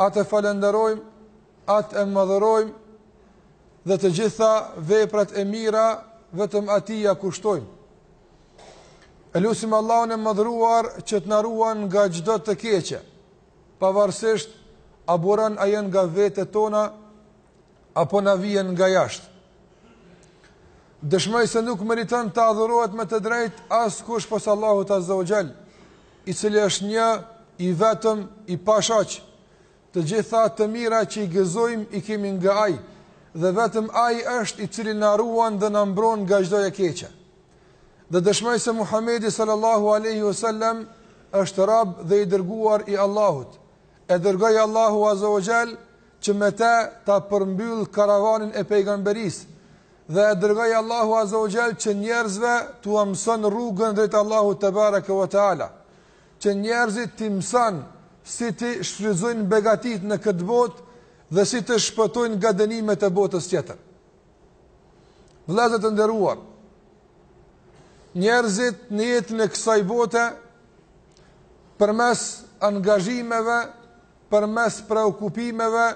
Atë e falenderojmë, atë e madhërojmë, dhe të gjitha veprat e mira vetëm atij ia kushtojmë. E lusim Allahun e madhëruar që të na ruan nga çdo të keqe, pavarësisht a buron ajo nga vetet tona, apo na vijnë nga jashtë. Dëshmoj se nuk meriton të adhurohet me të drejtë askush pos Allahut Azza wa Jall, i cili është një i vetëm i pashoq. Të gjitha të mira që i gëzojmë i kemi nga Ai dhe vetëm Ai është i cili na ruan dhe na mbron nga çdo e keqe. Dhe dëshmoj se Muhamedi sallallahu alaihi wasallam është rob dhe i dërguar i Allahut. E dërgoi Allahu Azza wa Jall që me te ta përmbyll karavanin e pejgamberisë dhe e dërgoi Allahu Azza wa Jall që njerëzve t'u mëson rrugën drejt Allahut tebareke ve teala, që njerëzit t'i mëson si t'i shfrytëzojnë begatitë në këtë botë dhe si të shpëtojnë nga dënimet e botës tjetër. Vëllezër të nderuar, njerëzit në jetën e kësaj bote përmes angazhimeve përmes preokupimeve,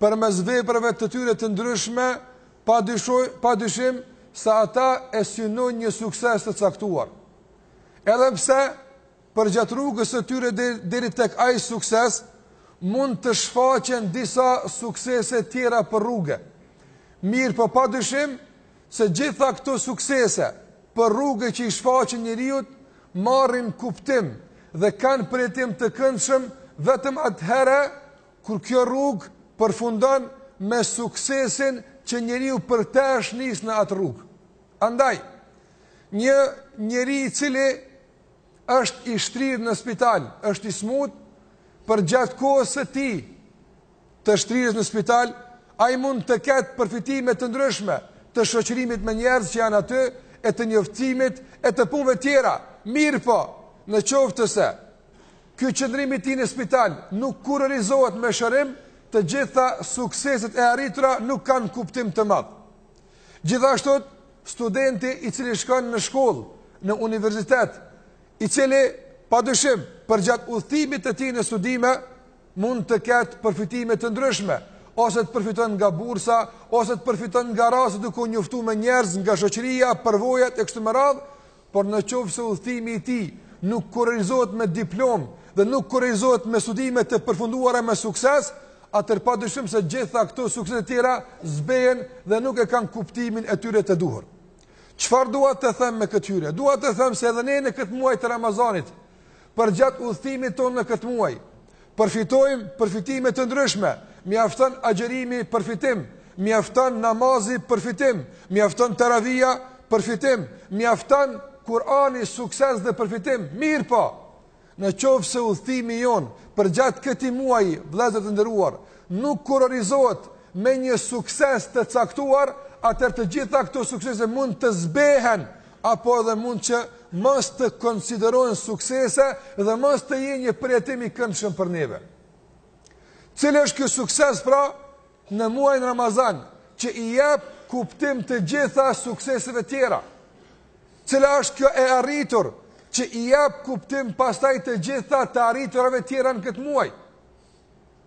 përmes veprave të tyre të ndryshme, pa dyshoj, pa dyshim se ata e synojnë një sukses të caktuar. Edhe pse përgjatë rrugës së tyre deri tek ai sukses mund të shfaqen disa suksese tjera për rrugë. Mirëpo pa dyshim Se gjitha këto suksese për rrugë që i shfaqen njeriut marrin kuptim dhe kanë përjetim të këndshëm vetëm atëherë kur kjo rrugë përfundon me suksesin që njeriu për te është nisë në atë rrugë. Andaj, një njeri i cili është i shtrirë në spital, është i smutë, përgjatë kohës së tij, të shtrirjes në spital, ai mund të ketë përfitime të ndryshme, të shoqërimit me njerëz që janë aty e të njoftimit e të punëve tjera. Mirëpo, në qoftë se, ky qëndrim i tij në spital nuk kurorizohet me shërim, të gjitha sukseset e arritura nuk kanë kuptim të madh. Gjithashtu, studenti i cili shkon në shkollë, në universitet, i cili pa dyshim përgjatë udhëtimit të tij në studime, mund të ketë përfitime të ndryshme, ose të përfiton nga bursa, ose të përfiton nga raste duke u njoftu me njerëz nga shoqëria, përvojat e kështu me radhë, por në qoftë se udhëtimi i tij nuk kurorëzohet me diplomë dhe nuk kurorëzohet me studime të përfunduara me sukses, atëherë pa dyshim se gjitha këto suksese tjera zbehen dhe nuk e kanë kuptimin e tyre të duhur. Çfarë dua të them me këtë hyrje? Dua të them se edhe ne në këtë muaj të Ramazanit, Përgjatë udhëtimit tonë në këtë muaj, përfitojmë përfitime të ndryshme, mjafton agjërimi përfitim, mjafton namazi përfitim, mjafton teravia përfitim, mjafton Kurani sukses dhe përfitim, mirëpo, në qoftë se udhëtimi jonë, përgjatë këtij muaji, vëllezër të nderuar, nuk kurorizohet me një sukses të caktuar, atëherë të gjitha këto suksese mund të zbehen, apo edhe mund që mos të konsiderohen suksese dhe mos të jenë një përjetim i këndshëm për neve. Cili është ky sukses pra në muajin Ramazan, që i jep kuptim të gjitha sukseseve tjera? Cila është kjo e arritur që i jep kuptim pastaj të gjitha të arriturave tjera në këtë muaj?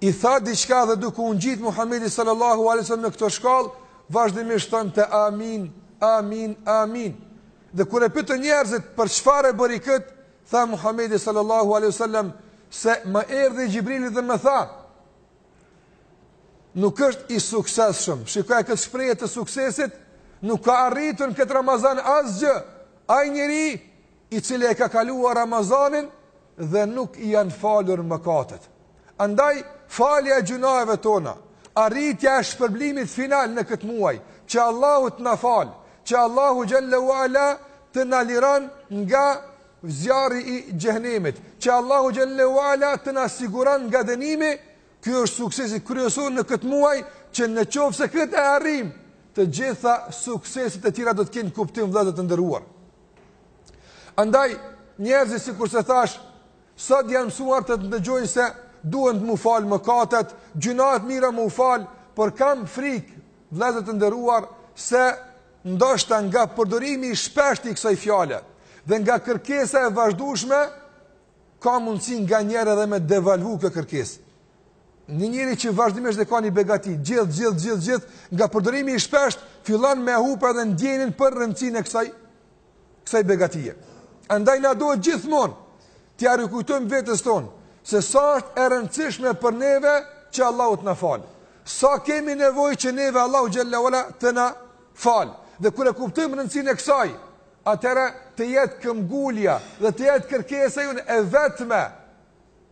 I tha diçka dhe duke u ngjit Muhamedi sallallahu alaihi wasallam në këto shkallë, vazhdimisht thonte amin, amin, amin. Dhe kur e pyetën njerëzit për çfarë e bëri këtë, tha Muhamedi sallallahu alaihi wasallam se më erdhi Xhibrili dhe më tha Nuk është i suksesshëm. Shikoje këtë shprehje të suksesit, nuk ka arritur këtë Ramazan asgjë. Ai njeri i cili e ka kaluar Ramazanin dhe nuk i janë falur mëkatet. Andaj, falja e gjynaheve tona, arritja e shpërblimit final në këtë muaj, që Allahu të na falë, që Allahu xhelle uala të na liron nga zjarri i xhehnemit, që Allahu xhelle uala të na siguron nga dënimi, ky është suksesi kryesor në këtë muaj, që në qoftë se këtë e arrijmë, të gjitha sukseset e tjera do të kenë kuptim vëllezër të nderuar. Andaj, njerëzit sikurse thashë, sot janë mësuar të të ndëgjojnë se duhen m'u falë mëkatet, gjynahet mirë m'u falë, por kam frikë, vëllezër të nderuar, se ndoshta nga përdorimi i shpeshtë i kësaj fjale, dhe nga kërkesa e vazhdueshme, Ka mundësi nganjëherë edhe me devalvu kjo kërkesë. Një njeri që vazhdimisht e ka një begati, gjithë, gjithë, gjithë, gjithë, nga përdorimi i shpeshtë, fillon me hup edhe ndjenjën për rëndësinë e kësaj, kësaj begatie. Andaj na duhet gjithmonë, t'ia rikujtojmë vetes tonë, se sa është e rëndësishme për neve që Allahu të na falë. Sa kemi nevojë që neve Allahu xhelle uala të na falë. Dhe kur e kuptojmë rëndësinë e kësaj, atëherë të jetë këmbgulja dhe të jetë kërkesa jonë e vetme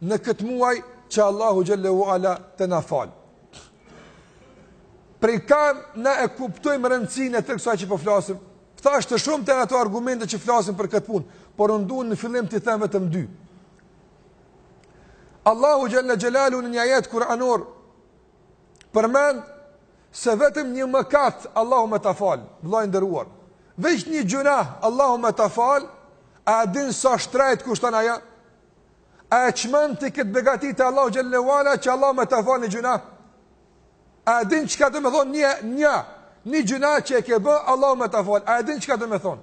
në këtë muaj që Allahu xhelle uala të na fal. Prej kah na e kuptojmë rëndësinë e tërë kësaj që po flasim. Thashë të shumta janë ato argumente që flasin për këtë punë, por unë dua në fillim t'i them vetëm dy. Allahu xhelle xhelaluhu në një ajet kuranor përmend se vetëm një mëkat Allahu me ta fal, vëlla i nderuar. Veç një gjynah Allahu me ta fal, a din sa shtrejt kushton ajo? A e çmend ti këtë begati të Allahu xhelle ue ala që Allahu me ta fal një gjynah? A din çka do me thonë një një një gjynah që e ke bë Allahu me ta fal? A din çka do me thonë?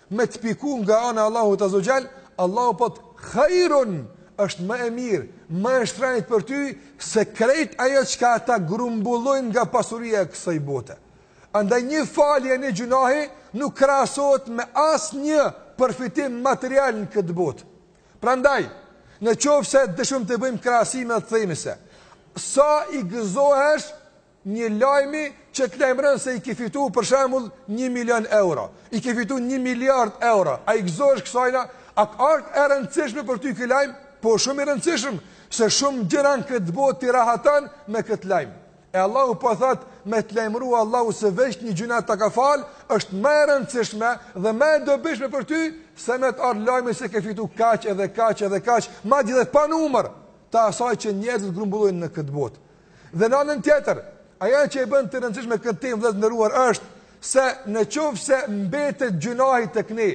Me të piku nga ana e Allahut azze ue xhel, Allahu po thotë hajrun, është më e mirë, më e shtrejt për ty se krejt ajo çka ata grumbullojnë nga pasuria e kësaj bote. Andaj një falje e një gjynahi nuk krahasohet me asnjë përfitim material në këtë botë. Prandaj, në qoftë se deshëm të bëjmë krahasime dhe të themi se sa i gëzohesh Një lajmi që të lajmëron se i ke fitu për shembull 1 milion euro, i ke fitu 1 miliard euro, a i gëzohesh kësajna, a ka me t' e rëndësishme për ty ky lajm? Po shumë i rëndësishëm, se shumë gjëra në këtë botë t'i rahaton me këtë lajm. E Allahu po thotë me të lajmëru Allahu se veç një gjynah ta ka fal, është më e rëndësishme dhe ma e dobishme për ty se me të ardh lajmi se ke fitu kaq edhe kaq edhe kaq, madje edhe pa numër të asaj që njerëzit grumbullojnë në këtë botë. Dhe në anën tjetër, ajo që e bën të rëndësishme këtë temë vëllezër të nderuar është se në qoftë se mbetet gjynahi tek ne,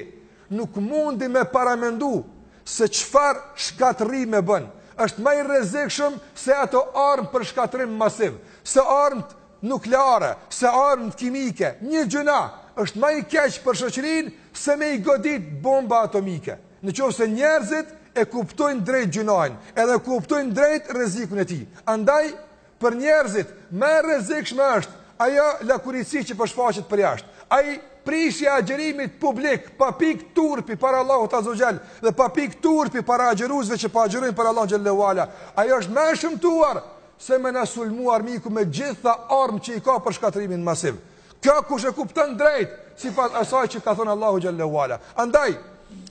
nuk mundni me paramendu se çfarë shkatërrimi bën, është ma i rrezikshëm se ato armë për shkatërrim masiv, se armët nukleare, se armët kimike, një gjynah është ma i keq për shoqërinë se me i godit bomba atomike. Në qoftë se njerëzit e kuptojnë drejt gjynahin, edhe e kuptojnë drejt rrezikun e tij. Andaj për njerëzit më e rrezikshme është ajo lakuriqësi që po shfaqet përjashtë. Ajo prishja e agjërimit publik pa pikë turpi para Allahut azze ue xhel dhe pa pikë turpi para agjëruesve që po agjërojnë për Allahun xhelle ue ala. Ajo është ma e shëmtuar se me na sulmu armiku me gjitha armë që i ka për shkatërrimin masiv. Kjo kush e kupton drejt, sipas asaj që ka thënë Allahu xhelle ue ala. Andaj,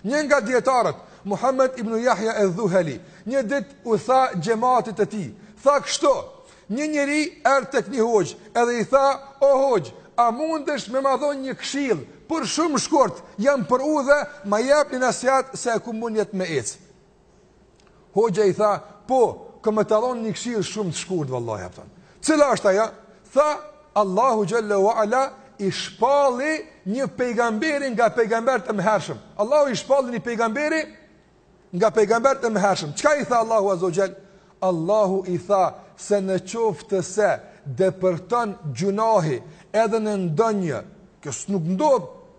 një nga dijetarët, Muhamed ibnu Jahja edh-Dhuheli, një ditë u tha xhematit të tij, tha kështu: Një njeri erdhi tek një hoxhë, edhe i tha: "O hoxhë, a mundesh me ma dhon një këshillë? Por shumë shkurt, jam për udhë, ma jep një nasihat se kam ndërmend me ecë." Hoxha i tha, po, kam me ta dhonë një këshillë shumë të shkurt, vëllai, apo thon. Cila është ajo? Tha, Allahu xhelle ue ala i shpalli një pejgamberi nga pejgamberët e mëhershëm. Allahu i shpalli një pejgamberi nga pejgamberët e mëhershëm. Çka i tha Allahu azze ue xhel? Allahu i tha, se në qoftë se depërton gjynahi edhe në ndonjë, kësë nuk ndodh,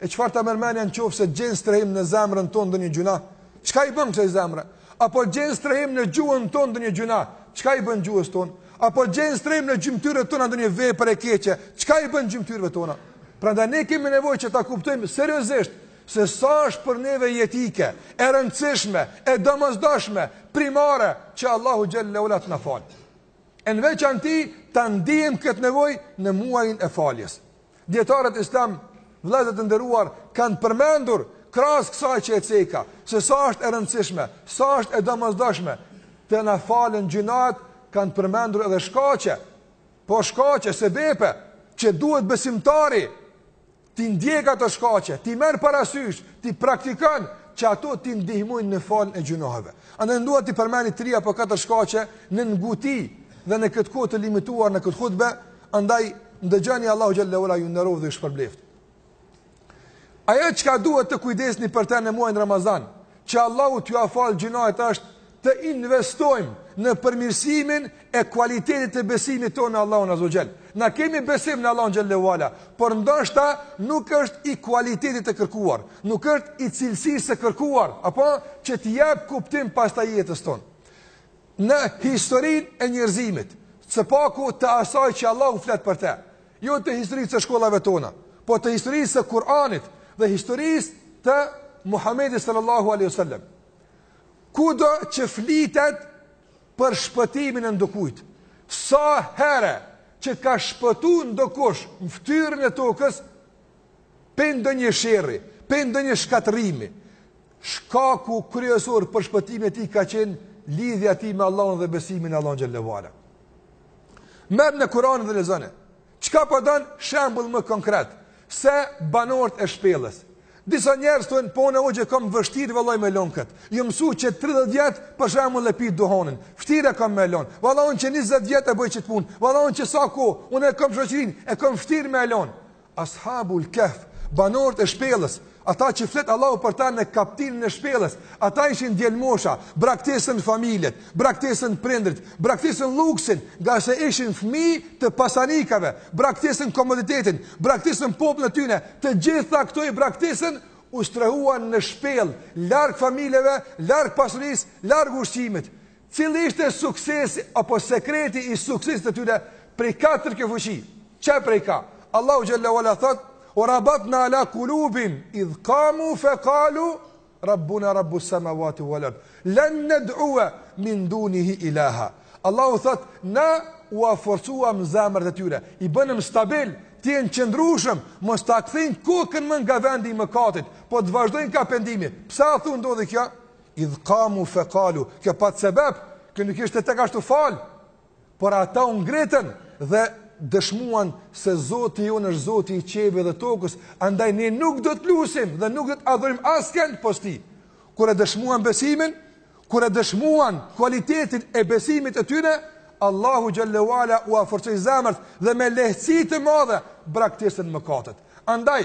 E çfarë ta merr mendja në qoftë se gjen strehim në zemrën tonë ndonjë gjynah? Çka i bën kësaj zemre? Apo gjen strehim në gjuhën tonë ndonjë gjynah? Çka i bën gjuhës tonë? Apo gjen strehim në gjymtyrët tona ndonjë vepër e keqe? Çka i bën gjymtyrëve tona? Prandaj ne kemi nevojë që ta kuptojmë seriozisht se sa është për neve jetike, e rëndësishme, e domosdoshme, primare që Allahu xhelle ue ala të na fal. E në veçanti ta ndiejmë këtë nevojë në muajin e faljes. Djetarët islam, vëllezër të nderuar, kanë përmendur krahas kësaj që e ceka, se sa është e rëndësishme, sa është e domosdoshme, të na falen gjynahet, kanë përmendur edhe shkaqe, po shkaqe, sebepe, që duhet besimtari, t'i ndjek ato shkaqe, t'i merr parasysh, t'i praktikon, që ato t'i ndihmojnë në faljen e gjynaheve. Andaj dua t'i përmendi tri apo katër shkaqe në nguti dhe në këtë kohë të limituar në këtë hutbe, Andaj, ndëgjani Allahu xhelle ue ala ju nderoftë dhe ju shpërbleftë. Ajo çka duhet të kujdesemi për te në muajin Ramazan, që Allahu t'jua falë gjynahet është të investojmë në përmirësimin e kualitetit të besimit tonë në Allahun azze ue xhel. Na kemi besim në Allahun xhelle ue ala, por ndoshta nuk është i kualitetit të kërkuar, nuk është i cilësisë së kërkuar, apo që t'i jap kuptim pastaj jetës tonë. Në historinë e njerëzimit, së paku të asaj që Allahu flet për të, jo të historisë së shkollave tona, po të historisë së Kur'anit dhe historisë të Muhamedit sallallahu alaihi wasallam. Kudo që flitet për shpëtimin e ndokujt, sa herë që ka shpëtu ndokush në fytyrën e tokës, Prej ndonjë sherri, prej ndonjë shkatërrimi, shkaku kryesor për shpëtimin e tij ka qenë lidhja e tij me Allahun dhe besimi në Allahun xhelle ue ala. Merrni Kur'anin dhe lexoni. Çka po doni shembull më konkret se banorët e shpellës. Disa njerëz thonë po unë e kam vështirë vallahi me lon kët. Jam mësu që 30 vjet për shembull e pi duhanin. Vështirë e kam me lon. Vallahi unë që 20 vjet e bëj qit punë. Vallahi unë që sa ku, unë e kam shoqërinë, e kam vështirë me lon. Ashabul Kehf, banorët e shpellës, ata që flet Allahu për ta në kaptinën e shpellës, ata ishin djelmosha, braktisën familjet, braktisën prindërit, braktisën luksin, ngase ishin fëmijë të pasanikave, braktisën komoditetin, braktisën popullin e tyre, të gjitha këto i braktisën, u strehuan në shpellë, larg familjeve, larg pasurisë, larg ushqimit. Cili ishte suksesi apo sekreti i suksesit të tyre prej ka tërë kjo fuqi? Ça prej ka? Allahu xhallahu ala thot: "Wa rabatna ala kulubihim idh qamu fa qalu rabbuna rabbus samawati wal ard lan nad'u min dunihi ilaha." Allahu thot: "Na ua forcuam zemrat e tyre, i bënëm stabil, të jenë të qëndrueshëm, mos ta kthejnë kokën më nga vendi i mëkatit, po të vazhdojnë ka pendimi." Pse a thu ndodhi kjo? Idh qamu fe qalu, kjo pat sebeb, kjo nuk ishte tek ashtu fal. Por ata u ngritën dhe dëshmuan se Zoti jonë është Zoti i qiejve dhe tokës, andaj ne nuk do të lusim dhe nuk do të adhurim askënd pos ti. Kur e dëshmuan besimin, kur e dëshmuan kualitetin e besimit të tyre, Allahu xhallahu ala ua forcoi zemrat dhe me lehtësi të madhe braktisën mëkatet. Andaj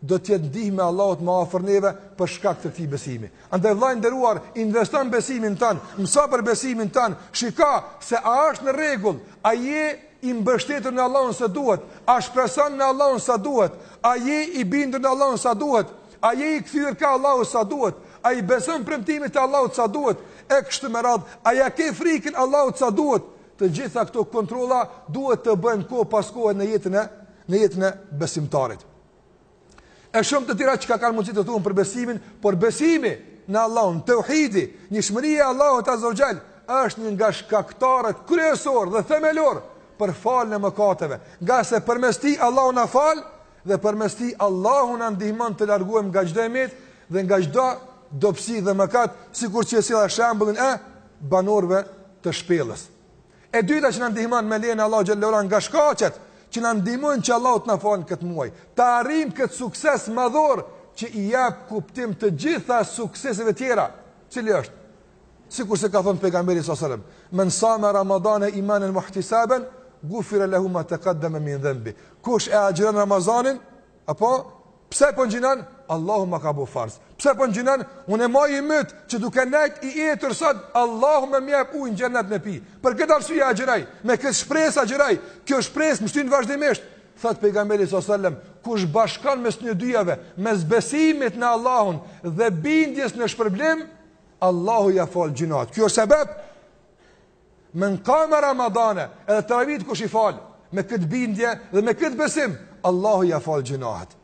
do të jetë ndihma e Allahut më afër neve për shkak të këtij besimi. Andaj vëlla i nderuar, investo në besimin tënd, mëso për besimin tënd, shiko se a është në rregull, a je i mbështetur në Allahun sa duhet, a shpreson në Allahun sa duhet, a je i bindur në Allahun sa duhet, a je i kthyer ka Allahu sa duhet, a i beson premtimit të Allahut sa duhet, e kështu me radhë, a ja ke frikën Allahut sa duhet. Të gjitha këto kontrolla duhet të bëhen kohë pas kohe në jetën e në jetën e besimtarit. E shumë të tjera çka kanë mundësi të thuhen për besimin, por besimi në Allahun, teuhidi, njëshmëria e Allahut azze ue xhel, është një nga shkaktarët kryesorë dhe themelorë për faljen e mëkateve. Ngase përmes tij Allahu na fal, dhe përmes tij Allahu na ndihmon të largohemi nga çdo e metë, dhe nga çdo dobësi dhe mëkat, sikur që e solla shembullin e banorëve të shpellës. E dyta që na ndihmon me lejen e Allahu xhallahu ala nga shkaqet që na ndihmojnë që Allahu të na falë në këtë muaj, ta arrijmë këtë sukses madhor që i jap kuptim të gjitha sukseseve tjera. Cili është? Sikurse ka thënë pejgamberi sa selam, "Men sama Ramadanë imanan wahtisaban, ghufira lahu ma taqaddama min dhanbi." Kush e agjëron Ramazanin Apo pse po ngjinon? Allahu ma ka bo farz. Pse po ngjinon? Unë e maj ymyt që duke nejt i etur sot Allahu me më jep ujë në xhenet me pi. Për këtë arsye agjëroj, me këtë shpresë agjëroj. Kjo shpresë më shtyn vazhdimisht. Thot pejgamberi sa selam, kush bashkon mes qetyne dyjave, mes besimit në Allahun dhe bindjes në shpërblim, Allahu ja fal gjinat. Kjo sebeb Men kame Ramadane, edhe teravitë kush i fal, me këtë bindje dhe me këtë besim, Allahu ja fal gjinahet.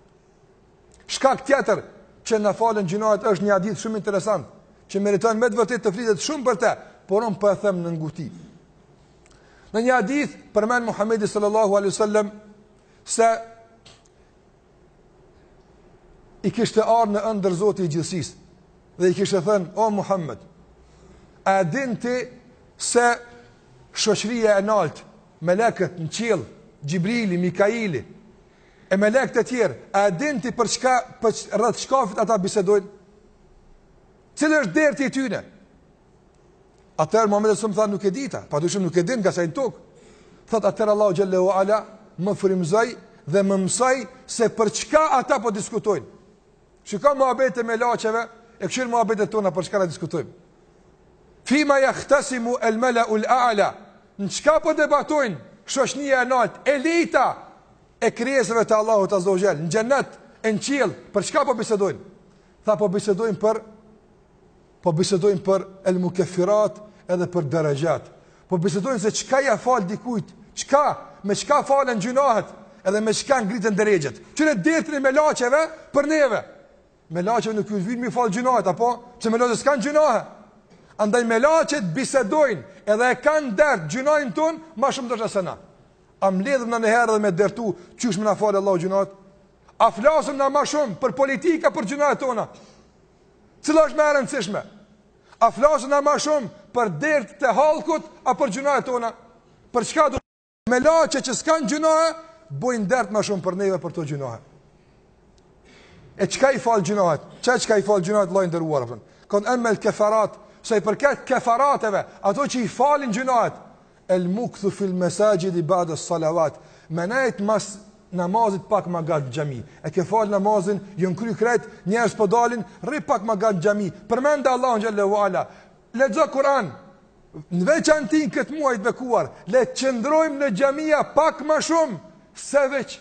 Shkak tjetër që na falen gjinahet është një hadith shumë interesant, që meriton me të vërtetë të flitet shumë për te, por unë po e them në nguti. Në një hadith, përmend Muhammedi sallallahu alaihi sallam, se i kishte ardh në ëndër Zoti i gjithësisë, dhe i kishte thënë, o Muhamed, a din ti se shoqëria e naltë, melekët në qiell, Xhibrili, Mikaili, e melekët e tjerë, a e din ti për çka, për rreth çkafit ata bisedojnë? Cili është derti i tyne? Atëherë Muhamedi sallallahu alejhi ve selem tha nuk e dita, padyshim nuk e din ngase s'i tok. Thotë atëherë Allahu xhelle ve ala më frymëzoi dhe më mësoi se për çka ata po diskutojnë. Shikoj muhabetet e melaqeve, e kshyr muhabetet tona për çka na diskutojmë. Fima jahtesimu el-meleu el-a'la. Në çka po debatojnë shoqnia e naltë, elita e krijesave të Allahut azze ve xhel, në xhenet, në qiell, për çka po bisedojnë? Tha po bisedojnë për po bisedojnë për el mukeffirat edhe për derexhat. Po bisedojnë se çka ja fal dikujt, çka, me çka falen gjynahet, edhe me çka ngriten derexhat. Kqyre dertin e melaqeve për neve. Melaqeve nuk ju vyn m'i fal gjynahet apo pse melaqet s'kanë gjynahe? Andaj melaqet bisedojnë, edhe e kanë dert gjynahin tonë ma shumë dorë se na. A mbledhemi na njëherë dhe me dertu, qysh me na fal Allahu gjynahet? A flasim na ma shumë për politikë a për gjynahet tona? Cila është më e rëndësishme? A flasin na ma shumë për dert të hallkut apo për gjynahet tona? Për çka do melaqe që s'kanë gjynahe, bojnë dert ma shumë për neve për to gjynahe. E çka i fal gjynahet? Çka çka i fal gjynahet vlla i nderuar apo? Ka thon emmel kefarat, sa i përket kefarateve, ato që i falin gjynahet, El mukthu fil mesaxhidi ba'des salavat. Me nejt mas namazit pak ma gat në xhami. E ke fal namazin, jon kry krejt, njerëz po dalin, rri pak ma gat në xhami. Përmend Allahun xhelle ve ala. Lexo Kur'an. Në veçanti në këtë muaj të bekuar, le të qëndrojmë në xhamia pak ma shumë se veç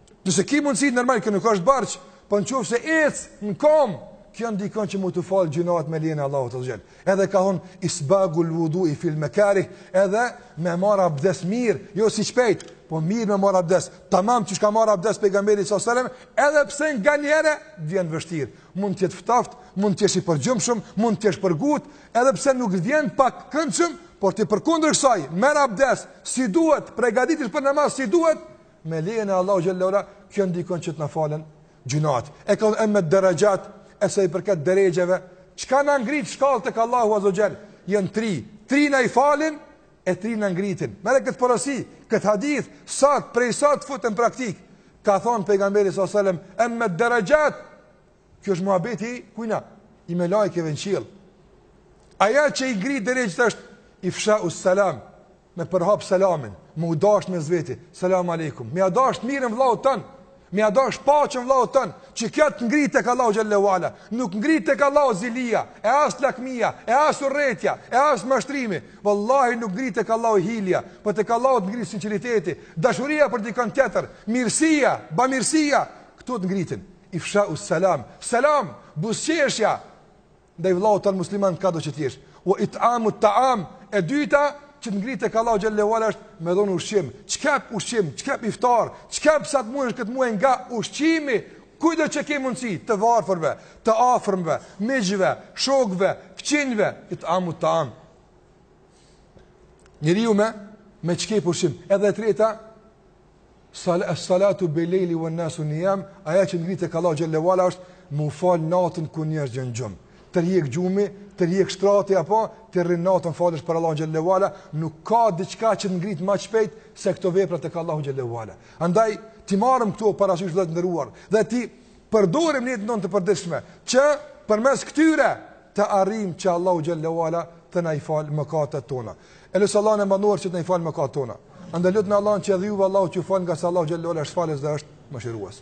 Nëse ki mundësi normal kjo nuk është borxh, po në qoftë se ec në kom, kjo ndikon që me t'u fal gjynahet me lejen e Allahut azze ve xhel. Edhe ka thon isbagul vudui fil mekarih, edhe me marr abdes mirë, jo si shpejt, po mirë me marr abdes. Tamam si ka marr abdes pejgamberi alejhi selam, edhe pse nganjëherë vjen vështirë. Mund të jetë ftoft, mund të jesh i përgjumshëm, mund të jesh për ngut, edhe pse nuk vjen pak këndshëm, por ti përkundër kësaj, merr abdes, si duhet, pregaditesh për namaz si duhet, Me lejen e Allahut xhelle ve ala, kjo ndikon që të na falen gjynahet. E ka thon emmed derexhat, e sa i përket derexheve, çka na ngrit shkallë tek Allahu azze ve xhel, janë tri. Tri na i falin e tri na ngritin. Merre këtë porosi, këtë hadith, sot prej sot fute n'praktikë. Ka thonë pejgamberi alejhi selam, "Emmed derexhat." Ky është muhabeti kujna i melaikeve në qiell. Aja që i ngrit derexhet është ifshaus selam, me përhap selamin, me u dashtë mes veti, selam aleikum, me ia dashtë t'mirën vllaut tënd, me ia dashtë paqen vllaut tënd, që kjo të ngritë tek Allahu xhelle uala, nuk t'ngritë tek Allahu zilia, e as lakmia, e as urrejtja, e as mashtrimi, vallahi nuk t'ngritë tek Allahu hilja, po tek Allahu të ngritë sinqeriteti, dashuria për dikan tjetër, mirësia, bamirësia, këto të ngritin, ifshau selam, selam, buzëqeshja, ndaj vëllaut tand musliman kado që të jesh. Wa it'amu ta'am, e dyta që të ngritë tek Allahu xhallahu ala është me dhon ushqim. Çkep ushqim, çkep iftar, çkep sa të mundesh këtë muaj nga ushqimi, kujdo që ke mundsi të varfërve, të afërmve, miqve, shokëve, fqinjve, it'amu ta'am. Njeriu me me çkep ushqim, edhe e treta Sal as salatu bil lejli wan nasu niyam, ajo që të ngritë tek Allahu xhalla wala është me u fal natën kur njerëzit janë n'gjum. Tërhjek gjumi, tërhjek shtrati a po ti rrin natën falësh për Allahu xhalla wala, nuk ka diçka që të ngrit më shpejt se këto vepra tek Allahu xhalla wala. Andaj t'i marrim këto parasysh vëllezër të nderuar dhe t'i përdorim në jetën tonë të përditshme që përmes këtyre të arrijmë që Allahu xhallahu ala të na i fal mëkatet tona. E lus Allahun e madhëruar që të na i fal mëkatet tona. Andaj lutne Allahun që edhe juve Allahu t'ju fal ngase Allahu xhallahu ala është falës dhe është mëshirues.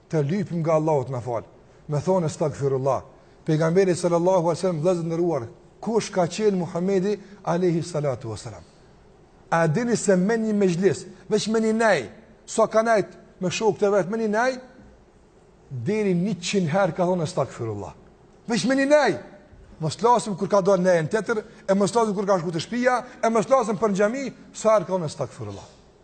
Të lypim nga Allahu të na fal. Me thonë astaghfirullah. Pejgamberi sallallahu alaihi wasallam vllezër t'nderuar, kush ka qenë Muhamedi alaihi salatu wasalam. A dini se me një mexhlis, veç me një nej, sa ka nejt me shok të vetë, me një nej, deri njëqind herë ka thonë astaghfirullah. Veç me një nej, mos t'flasim kur ka dal n'nejën tjetër, e mos t'flasim kur ka shku te shpia, e mos t'flasim për në xhami, sa herë ka thonë astaghfirullah.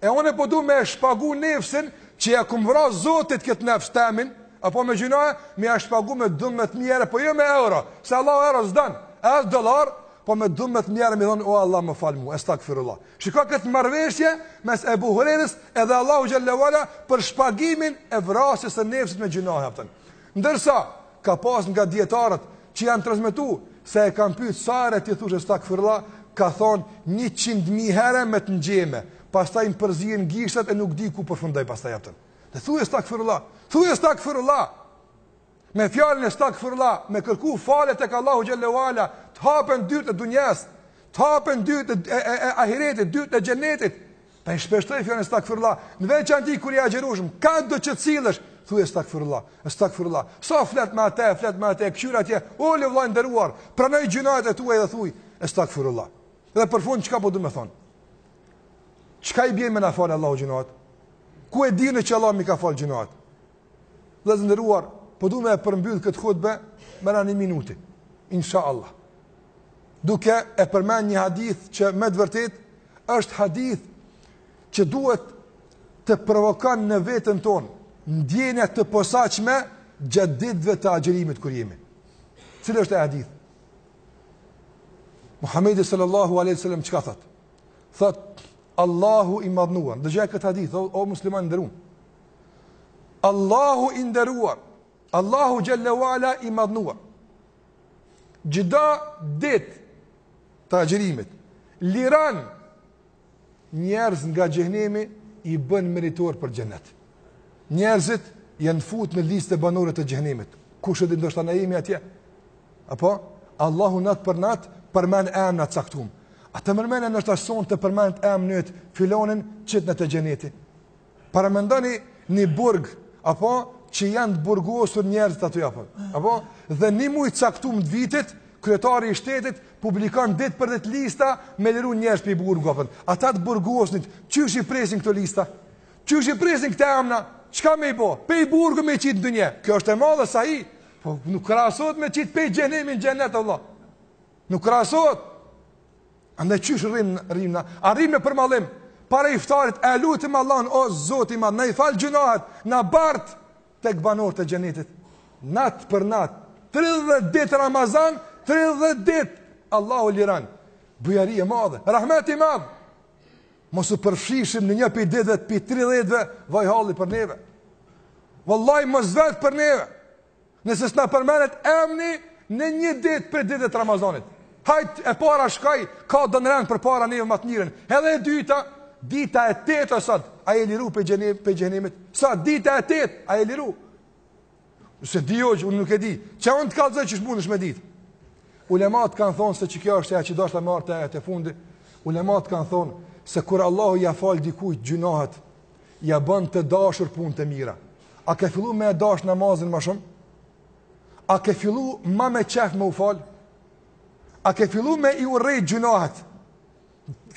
E unë po du me e shpagu nefsin që ia kum vra Zotit këtë nefs temin, apo me gjynahe, me ia shpagu me dymdhet mij here, po jo me euro, se Allahu euro s'don, as dollar, po me dymdhet mij here me thonë, o Allah më falë mu, estakfirullah. Shiko këtë marrëveshje mes Ebu Hurejrës edhe Allahut xhalle wala për shpagimin e vrasjes së nefsit me gjynahe, a kupton. Ndërsa, ka pas nga dijetarët, që janë transmetu, se e kanë pyet sa herë ti thush estagfirullah, ka thonë, njëqind mijë herë me të njehme, pastaj më përzihen gishtat e nuk di ku përfundoj pastaj, a kupton. Dhe thuaj estagfirullah, thuaj estagfirullah. Me fjalën estagfirullah, me kërku falje tek Allahu xhallahu ala, të hapen dyert e dunjas, të hapen dyert e, e, e ahiretit, dyert e xhenetit. Ta shpeshtojmë fjalën stakfirullah, në veçanti kur je agjërushëm, kado të sillesh, thuaj stakfirullah, stakfirullah. Sa flet me atë, flet me atë, kqyr atje, o le vlla i nderuar, pranoj gjynahet e tua dhe thuaj stakfirullah. Dhe për fund çka po du me thonë? Çka i bjen me na fal Allahu gjynahet? Ku e di unë që Allahu m'i ka fal gjynahet? Dhe të nderuar, po du me e përmbyll këtë hutbë me një minutë. Inshallah. duke e përmend një hadith që me të vërtet është hadith që duhet të provokon në veten tonë ndjenja të posaçme gjatë ditëve të agjërimit kur jemi. Cili është ai hadith? Muhamedi sallallahu alaihi wasallam çka thot? Thot Allahu i madhnuar. Dëgjoje këtë hadith o, o musliman i nderuar. Allahu i nderuar. Allahu xhallahu ala i madhnuar. Çdo ditë të agjërimit, liran njerëz nga xhehnemi i bën meritor për xhenet. Njerëzit janë fut në listë e banorëve të xhehnemit. Kush e di ndoshta na jemi atje? Apo? Allahu natë për natë përmen emna të caktum. A t'merr menja ndoshta sonte përmenet emni yt filonin qite në xheneti? Paramendoni një burg, apo që janë të burgosur njerëzit aty apo. Apo dhe një muaj t'caktum të vitit, kryetari i shtetit publikon ditë për ditë lista me liru njerëz pej burgu apo. Ata të burgosnit, çysh i presin këto lista? Çysh i presin këta emna? Çka me i bo pej burgu me i qit n'dynja. Kjo është e madhe sahi. Po nuk krahasohet me qit pej xhenemit n'xhenet Allahu. Nuk krahasohet. Andaj qysh rrim, rrim na, a rrim me përmallim para iftarit, e lutim Allahun o Zot i madh, na i fal gjunahet, na bart tek banorët e xhenetit. Nat për nat, 30 ditë Ramazan, 30 ditë Allahu liran. Bujari e madhe, rahmet i madh. Mos u përfshishim në një pej ditëve, pej 30-ve, vaj halli për neve. Vallai mos vet për neve. Nëse s'na përmenet emni në një ditë prej ditëve të Ramazanit. Hajt e para shkoi, ka do në rend përpara neve ma të mirë. Edhe e dyta, dita e tetë e sot, a je liru pej xhehnem, pej xhehnemit? Sot, dita e tetë, a je liru? S'e di hoxhë, unë nuk e di. Qe unë të kallzoj qysh munesh me ditë? Ulemat kanë thonë se që kjo është ajo që deshta me ardh te fundi. Ulemat kanë thonë se kur Allahu ja falë dikujt gjynahet, ja bën të dashur punët e mira. A ke fillu me e dash namazin ma shumë? A ke fillu ma me qejf me u fal? A ke fillu me i urrejt gjynahet?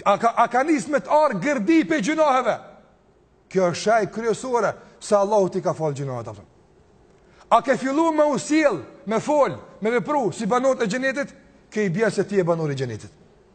A ka, a ka nis me t'ardh gërdi pej gjynaheve? Kjo është shej kryesore se Allahu t'i ka fal gjynahet ata. A ke fillu me u sjell, me fol, me vepru, si banorët e xhenetit? Kjo i bjen se ti je banor i xhenetit.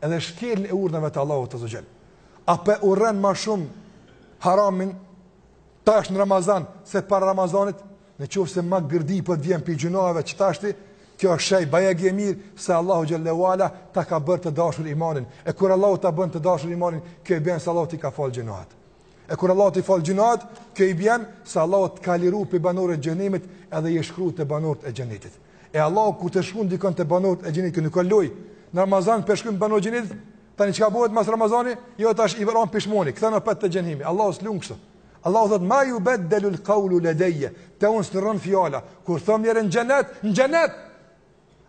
Edhe shkeljen e urdhnave të Allahut azze ve xhel. A po e urren ma shumë haramin tash në Ramazan se para Ramazanit, në qoftë se ma gërdi po të vjen pi gjynaheve që tashti, kjo është shenj bajegi e mirë se Allahu xhel-le ve ala ta ka bërë të dashur imanin. E kur Allahu ta bën të dashur imanin, kjo i bjen se Allahu t'i ka falë gjynahet. E kur Allahu t'i falë gjynahet, kjo i bjen se Allahu t'ka liru pi banorëve t'xhehenemit edhe je shkru te banorët e xhenetit. E Allahu kur ta shkrun dikon te banorët e xhenetit, kjo nuk ka lojë, në Ramazan po shkrun banor xhenetit, tani çka bëhet mas Ramazani, jo tash i ra pishmoni, ktho nopet te xhehenemi, Allahu s'lun kështu. Allahu thotë, ma jubeddelul kaulu ledeje, te unë s'ndrron fjala, kur thom njëherë në xhenet, në xhenet,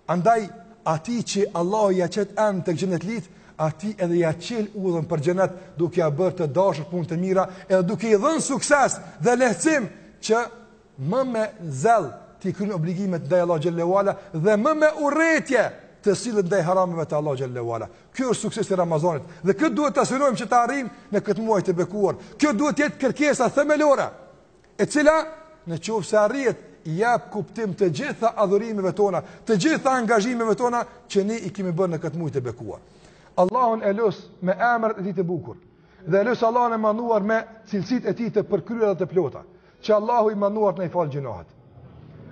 Andaj, atij që Allahu ia qet emnin te xhenetlitë, atij edhe ia çel udhën për xhenet duke ia bërë të dashur punët e mira edhe duke i dhënë sukses dhe lehtësim që më me zell t'i kryen obligimet ndaj Allahut xhel-le ve ala dhe më me urrejtje të sillet ndaj harameve të Allahut xhel-le ve ala. Ky është suksesi i Ramazanit dhe këtë duhet ta synojmë që ta arrijmë në këtë muaj të bekuar. Kjo duhet të jetë kërkesa themelore E cila, në qoftë se arrihet, i jep kuptim të gjitha adhurimeve tona, të gjitha angazhimeve tona që ne i kemi bërë në këtë muaj të bekuar. Allahun e lus me emrat e tij të bukur dhe e lus Allahun e madhëruar me cilësitë e tij të përkryera dhe të plota, që Allahu i madhëruar të na i falë gjynahet.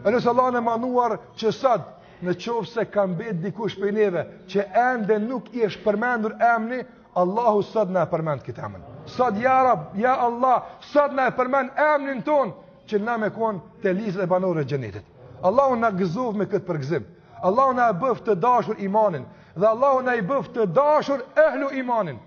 E lus Allahun e madhëruar që sot në qoftë se ka mbetë dikush pi neve, që ende nuk i është përmendur emni, Allahu sot na e përmend këtë emën. Sot ja Rab, ja Allah, sot na e përmend emnin tonë që na me kon te lista e banorëve të xhenetit. Allahu na gëzoftë me këtë përgëzim. Allahu na e bëf të dashur imanin dhe Allahu na i bëf të dashur ehlu imanin.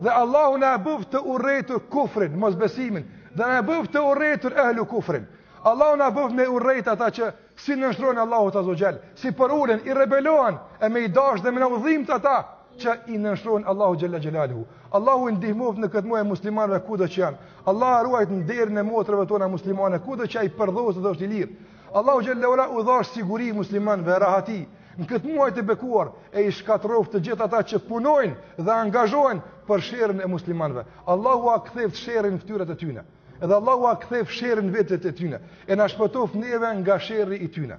Dhe Allahu na e bëf të urrejtur kufrin, mosbesimin, dhe na e bëf të urrejtur ehlu kufrin. Allahu na bëf me urrejt ata që s'i nënshtrohen Allahut azze ve xhel, s'i përulen, i rebelohen, e me i dash dhe me na u dhimt ata, që i nënshtrohen Allahut xhel-le xhelaluhu. Allahu i ndihmoftë në këtë muaj muslimanëve kudo që janë. Allahu ruajt nderin e motrave tona muslimane kudo që ai përdhoset dhe është i lirë. Allahu xhel-le ve ala u dhash siguri muslimanëve rahati në këtë muaj të bekuar e i shkatërroft të gjithë ata që punojnë dhe angazhohen për sherrin e muslimanëve. Allahu ua ktheft sherrin fytyrat e tyne. Edhe Allahu ua ktheft sherrin vetët e tyne. E na shpëtoft neve nga sherri i tyne.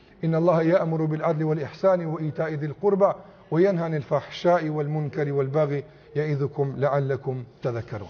إن الله يأمر بالعدل والإحسان وإيتاء ذي القربى وينهى عن الفحشاء والمنكر والبغي يعظكم لعلكم تذكرون